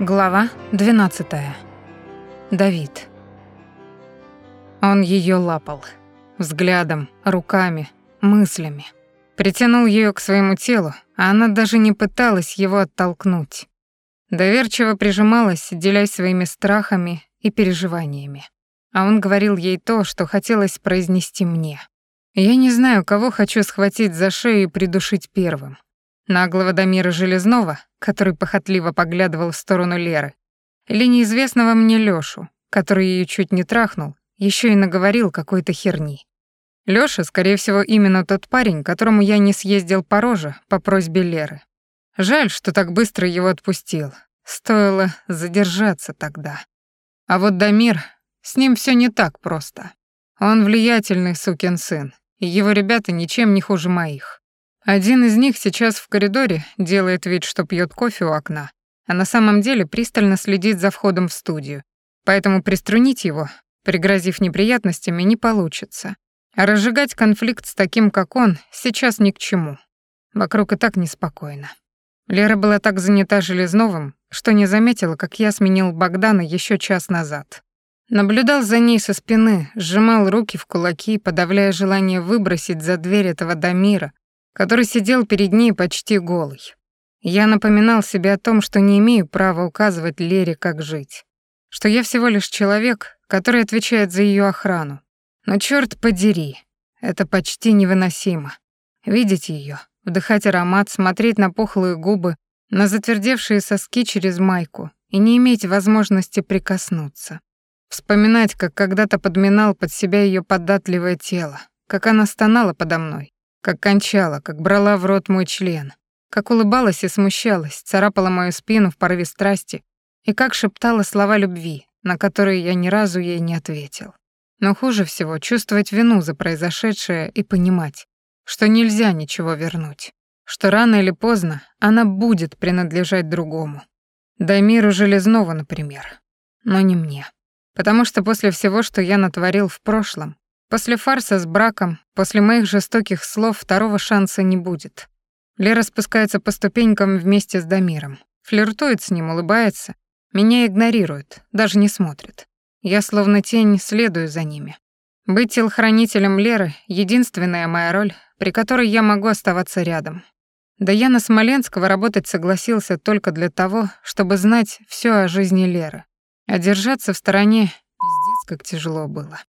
Глава 12. Давид. Он ее лапал. Взглядом, руками, мыслями. Притянул ее к своему телу, а она даже не пыталась его оттолкнуть. Доверчиво прижималась, делясь своими страхами и переживаниями. А он говорил ей то, что хотелось произнести мне. Я не знаю, кого хочу схватить за шею и придушить первым. Наглого Дамира Железнова, который похотливо поглядывал в сторону Леры, или неизвестного мне Лёшу, который её чуть не трахнул, ещё и наговорил какой-то херни. Лёша, скорее всего, именно тот парень, которому я не съездил по роже по просьбе Леры. Жаль, что так быстро его отпустил. Стоило задержаться тогда. А вот Дамир, с ним всё не так просто. Он влиятельный сукин сын, и его ребята ничем не хуже моих. Один из них сейчас в коридоре делает вид, что пьет кофе у окна, а на самом деле пристально следит за входом в студию. Поэтому приструнить его, пригрозив неприятностями, не получится. А разжигать конфликт с таким, как он, сейчас ни к чему. Вокруг и так неспокойно. Лера была так занята Железновым, что не заметила, как я сменил Богдана еще час назад. Наблюдал за ней со спины, сжимал руки в кулаки, подавляя желание выбросить за дверь этого Дамира, который сидел перед ней почти голый. Я напоминал себе о том, что не имею права указывать Лере, как жить, что я всего лишь человек, который отвечает за ее охрану. Но черт подери, это почти невыносимо. Видеть ее, вдыхать аромат, смотреть на пухлые губы, на затвердевшие соски через майку и не иметь возможности прикоснуться. Вспоминать, как когда-то подминал под себя ее податливое тело, как она стонала подо мной, как кончала, как брала в рот мой член, как улыбалась и смущалась, царапала мою спину в порыве страсти и как шептала слова любви, на которые я ни разу ей не ответил. Но хуже всего чувствовать вину за произошедшее и понимать, что нельзя ничего вернуть, что рано или поздно она будет принадлежать другому. Даймиру Железнову, например. Но не мне. Потому что после всего, что я натворил в прошлом, После фарса с браком, после моих жестоких слов второго шанса не будет. Лера спускается по ступенькам вместе с Дамиром. Флиртует с ним, улыбается. Меня игнорирует, даже не смотрит. Я словно тень следую за ними. Быть телохранителем Леры — единственная моя роль, при которой я могу оставаться рядом. Да я на Смоленского работать согласился только для того, чтобы знать все о жизни Леры. А держаться в стороне пиздец как тяжело было.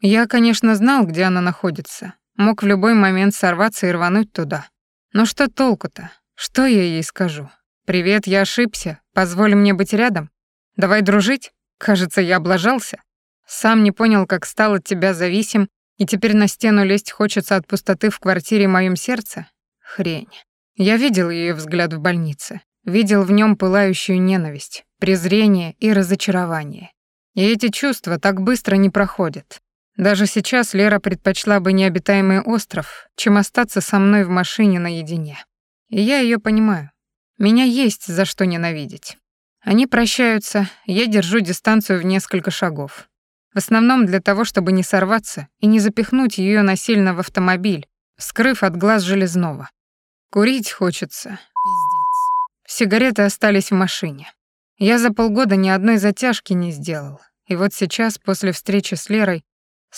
Я, конечно, знал, где она находится. Мог в любой момент сорваться и рвануть туда. Но что толку-то? Что я ей скажу? «Привет, я ошибся. Позволь мне быть рядом. Давай дружить? Кажется, я облажался. Сам не понял, как стал от тебя зависим, и теперь на стену лезть хочется от пустоты в квартире моем сердце? Хрень. Я видел ее взгляд в больнице. Видел в нем пылающую ненависть, презрение и разочарование. И эти чувства так быстро не проходят. Даже сейчас Лера предпочла бы необитаемый остров, чем остаться со мной в машине наедине. И я ее понимаю. Меня есть за что ненавидеть. Они прощаются, я держу дистанцию в несколько шагов. В основном для того, чтобы не сорваться и не запихнуть ее насильно в автомобиль, скрыв от глаз Железного. Курить хочется. Пиздец. Сигареты остались в машине. Я за полгода ни одной затяжки не сделал. И вот сейчас, после встречи с Лерой,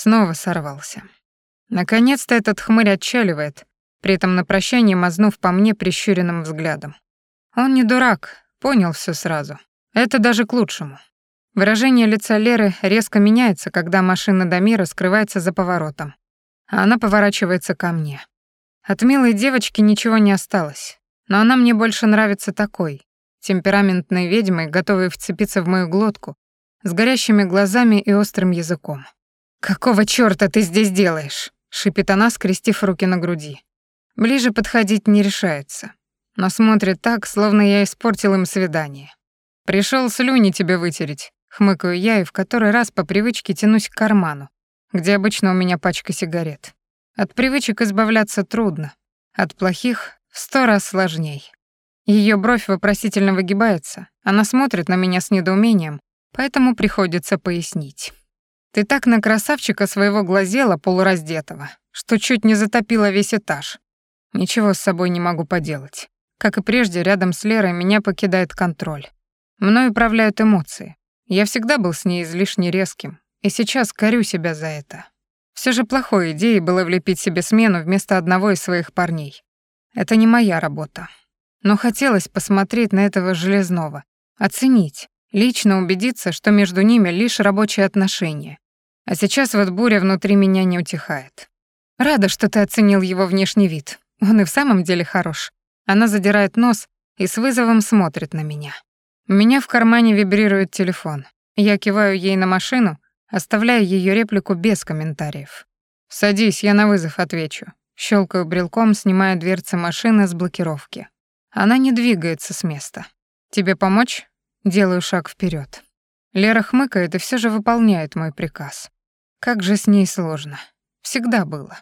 Снова сорвался. Наконец-то этот хмырь отчаливает, при этом на прощание мазнув по мне прищуренным взглядом. Он не дурак, понял все сразу. Это даже к лучшему. Выражение лица Леры резко меняется, когда машина Дамира скрывается за поворотом. А она поворачивается ко мне. От милой девочки ничего не осталось, но она мне больше нравится такой, темпераментной ведьмой, готовой вцепиться в мою глотку, с горящими глазами и острым языком. «Какого чёрта ты здесь делаешь?» — шипит она, скрестив руки на груди. Ближе подходить не решается, но смотрит так, словно я испортил им свидание. Пришёл слюни тебе вытереть», — хмыкаю я и в который раз по привычке тянусь к карману, где обычно у меня пачка сигарет. От привычек избавляться трудно, от плохих — в сто раз сложней. Её бровь вопросительно выгибается, она смотрит на меня с недоумением, поэтому приходится пояснить. Ты так на красавчика своего глазела полураздетого, что чуть не затопила весь этаж. Ничего с собой не могу поделать. Как и прежде, рядом с Лерой меня покидает контроль. Мною управляют эмоции. Я всегда был с ней излишне резким, и сейчас корю себя за это. Все же плохой идеей было влепить себе смену вместо одного из своих парней. Это не моя работа. Но хотелось посмотреть на этого Железного, оценить, лично убедиться, что между ними лишь рабочие отношения. А сейчас вот буря внутри меня не утихает. Рада, что ты оценил его внешний вид. Он и в самом деле хорош. Она задирает нос и с вызовом смотрит на меня. У меня в кармане вибрирует телефон. Я киваю ей на машину, оставляя ее реплику без комментариев. «Садись, я на вызов отвечу». Щелкаю брелком, снимая дверцы машины с блокировки. Она не двигается с места. «Тебе помочь?» Делаю шаг вперед. Лера хмыкает и все же выполняет мой приказ. Как же с ней сложно. Всегда было.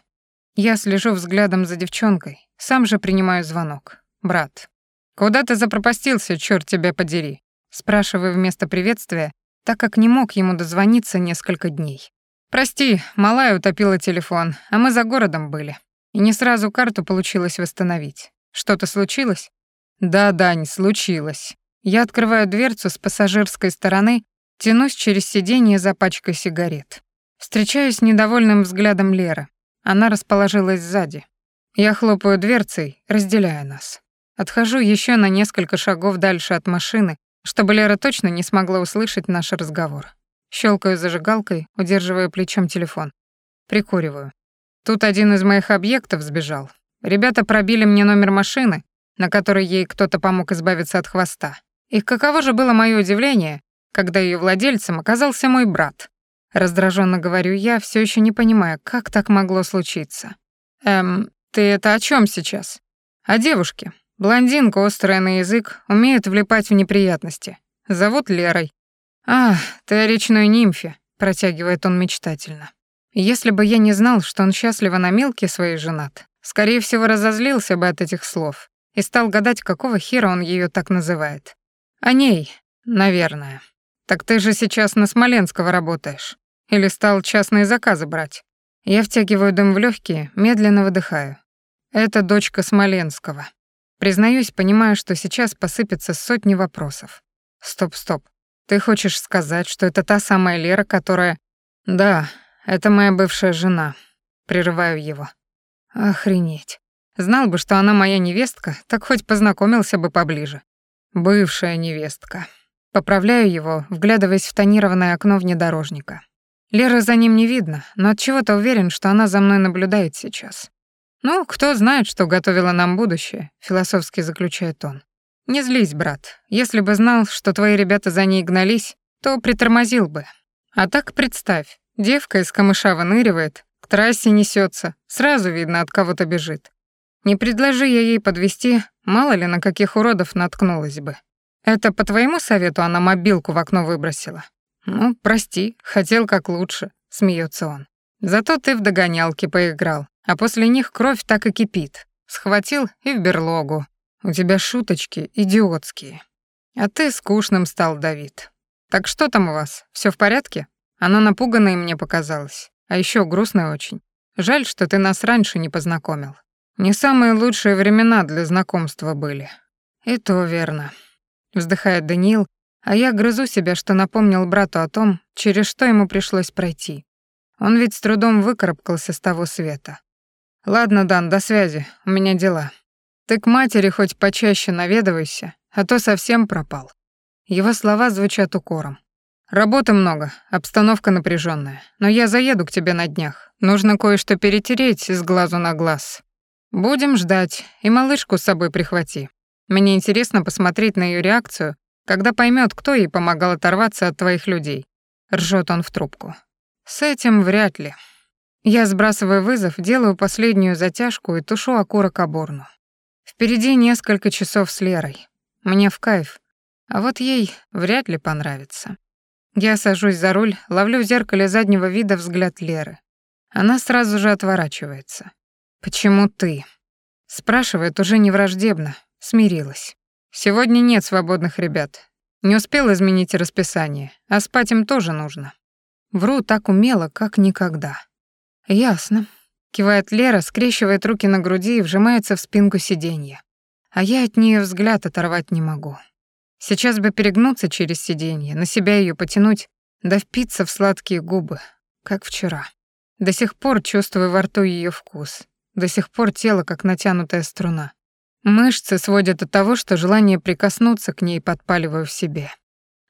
Я слежу взглядом за девчонкой, сам же принимаю звонок. «Брат, куда ты запропастился, черт тебя подери?» Спрашиваю вместо приветствия, так как не мог ему дозвониться несколько дней. «Прости, малая утопила телефон, а мы за городом были. И не сразу карту получилось восстановить. Что-то случилось?» «Да, Дань, случилось». Я открываю дверцу с пассажирской стороны, тянусь через сиденье за пачкой сигарет. Встречаюсь с недовольным взглядом Леры. Она расположилась сзади. Я хлопаю дверцей, разделяя нас. Отхожу еще на несколько шагов дальше от машины, чтобы Лера точно не смогла услышать наш разговор. Щелкаю зажигалкой, удерживая плечом телефон. Прикуриваю. Тут один из моих объектов сбежал. Ребята пробили мне номер машины, на которой ей кто-то помог избавиться от хвоста. И каково же было мое удивление, когда ее владельцем оказался мой брат. Раздраженно говорю я, все еще не понимая, как так могло случиться. Эм, ты это о чем сейчас? О девушке. Блондинка, острая на язык, умеет влипать в неприятности. Зовут Лерой. А, ты о речной нимфе, протягивает он мечтательно. Если бы я не знал, что он счастливо на мелке своей женат, скорее всего, разозлился бы от этих слов и стал гадать, какого хера он ее так называет. О ней, наверное. Так ты же сейчас на Смоленского работаешь. Или стал частные заказы брать? Я втягиваю дым в легкие, медленно выдыхаю. Это дочка Смоленского. Признаюсь, понимаю, что сейчас посыпется сотни вопросов. Стоп, стоп. Ты хочешь сказать, что это та самая Лера, которая... Да, это моя бывшая жена. Прерываю его. Охренеть. Знал бы, что она моя невестка, так хоть познакомился бы поближе. Бывшая невестка. Поправляю его, вглядываясь в тонированное окно внедорожника. Леры за ним не видно, но от чего-то уверен, что она за мной наблюдает сейчас. Ну, кто знает, что готовило нам будущее, философски заключает он. Не злись, брат. Если бы знал, что твои ребята за ней гнались, то притормозил бы. А так представь, девка из камыша выныривает, к трассе несется, сразу видно, от кого-то бежит. Не предложи я ей подвести, мало ли на каких уродов наткнулась бы. Это по твоему совету она мобилку в окно выбросила? Ну, прости, хотел как лучше, смеется он. Зато ты в догонялки поиграл, а после них кровь так и кипит. Схватил и в берлогу. У тебя шуточки идиотские. А ты скучным стал, Давид. Так что там у вас? Все в порядке? Она напуганная мне показалась, а еще грустная очень. Жаль, что ты нас раньше не познакомил. Не самые лучшие времена для знакомства были. И то верно. Вздыхает Даниил, а я грызу себя, что напомнил брату о том, через что ему пришлось пройти. Он ведь с трудом выкарабкался с того света. Ладно, Дан, до связи, у меня дела. Ты к матери хоть почаще наведывайся, а то совсем пропал. Его слова звучат укором. Работы много, обстановка напряженная, но я заеду к тебе на днях. Нужно кое-что перетереть с глазу на глаз. Будем ждать, и малышку с собой прихвати. Мне интересно посмотреть на ее реакцию, когда поймет, кто ей помогал оторваться от твоих людей. Ржет он в трубку. С этим вряд ли. Я сбрасываю вызов, делаю последнюю затяжку и тушу окурок оборну. Впереди несколько часов с Лерой. Мне в кайф. А вот ей вряд ли понравится. Я сажусь за руль, ловлю в зеркале заднего вида взгляд Леры. Она сразу же отворачивается. «Почему ты?» Спрашивает уже не враждебно, смирилась. «Сегодня нет свободных ребят. Не успел изменить расписание, а спать им тоже нужно». Вру так умело, как никогда. «Ясно», — кивает Лера, скрещивает руки на груди и вжимается в спинку сиденья. А я от нее взгляд оторвать не могу. Сейчас бы перегнуться через сиденье, на себя ее потянуть, да впиться в сладкие губы, как вчера. До сих пор чувствую во рту ее вкус. До сих пор тело как натянутая струна. Мышцы сводят от того, что желание прикоснуться к ней подпаливаю в себе.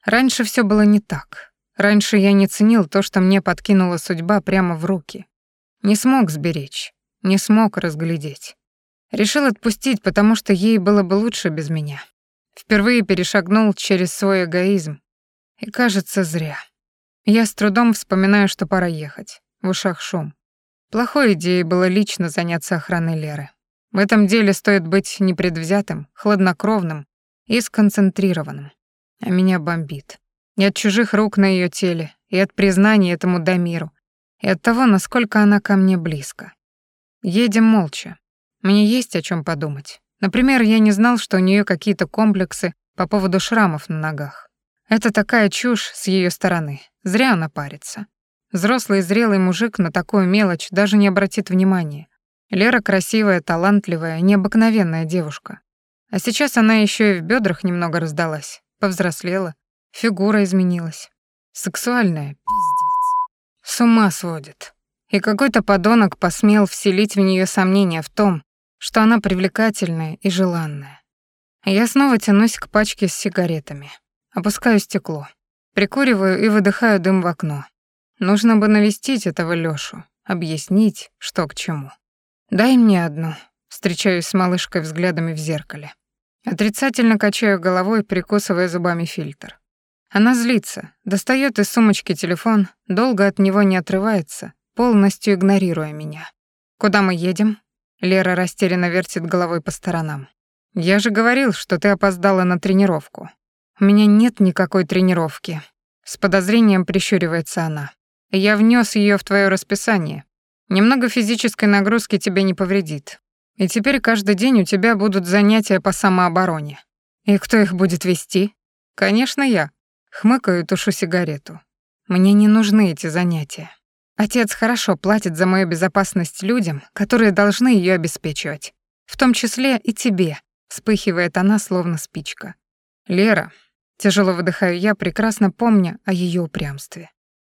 Раньше все было не так. Раньше я не ценил то, что мне подкинула судьба прямо в руки. Не смог сберечь, не смог разглядеть. Решил отпустить, потому что ей было бы лучше без меня. Впервые перешагнул через свой эгоизм. И кажется, зря. Я с трудом вспоминаю, что пора ехать. В ушах шум. Плохой идеей было лично заняться охраной Леры. В этом деле стоит быть непредвзятым, хладнокровным и сконцентрированным. А меня бомбит. И от чужих рук на ее теле, и от признания этому Дамиру, и от того, насколько она ко мне близко. Едем молча. Мне есть о чем подумать. Например, я не знал, что у нее какие-то комплексы по поводу шрамов на ногах. Это такая чушь с ее стороны. Зря она парится. Взрослый и зрелый мужик на такую мелочь даже не обратит внимания. Лера красивая, талантливая, необыкновенная девушка. А сейчас она еще и в бедрах немного раздалась, повзрослела, фигура изменилась. Сексуальная, пиздец. С ума сводит. И какой-то подонок посмел вселить в нее сомнения в том, что она привлекательная и желанная. Я снова тянусь к пачке с сигаретами. Опускаю стекло. Прикуриваю и выдыхаю дым в окно. Нужно бы навестить этого Лёшу, объяснить, что к чему. «Дай мне одну», — встречаюсь с малышкой взглядами в зеркале. Отрицательно качаю головой, прикусывая зубами фильтр. Она злится, достает из сумочки телефон, долго от него не отрывается, полностью игнорируя меня. «Куда мы едем?» Лера растерянно вертит головой по сторонам. «Я же говорил, что ты опоздала на тренировку». «У меня нет никакой тренировки». С подозрением прищуривается она. «Я внес ее в твое расписание, Немного физической нагрузки тебе не повредит. И теперь каждый день у тебя будут занятия по самообороне. И кто их будет вести? Конечно, я. Хмыкаю тушу сигарету. Мне не нужны эти занятия. Отец хорошо платит за мою безопасность людям, которые должны ее обеспечивать. В том числе и тебе, вспыхивает она, словно спичка. Лера, тяжело выдыхаю я, прекрасно помня о ее упрямстве.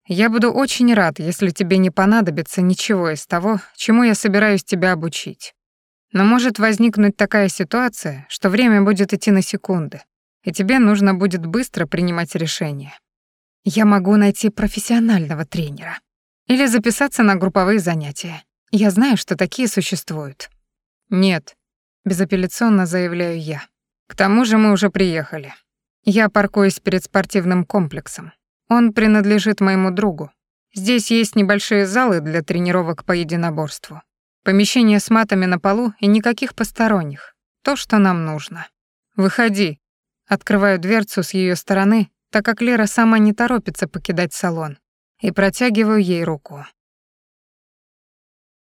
Я буду очень рад, если тебе не понадобится ничего из того, чему я собираюсь тебя обучить. Но может возникнуть такая ситуация, что время будет идти на секунды, и тебе нужно будет быстро принимать решение. Я могу найти профессионального тренера или записаться на групповые занятия. Я знаю, что такие существуют. Нет, безапелляционно заявляю я. К тому же мы уже приехали. Я паркуюсь перед спортивным комплексом. Он принадлежит моему другу. Здесь есть небольшие залы для тренировок по единоборству. Помещение с матами на полу и никаких посторонних. То, что нам нужно. Выходи. Открываю дверцу с ее стороны, так как Лера сама не торопится покидать салон, и протягиваю ей руку.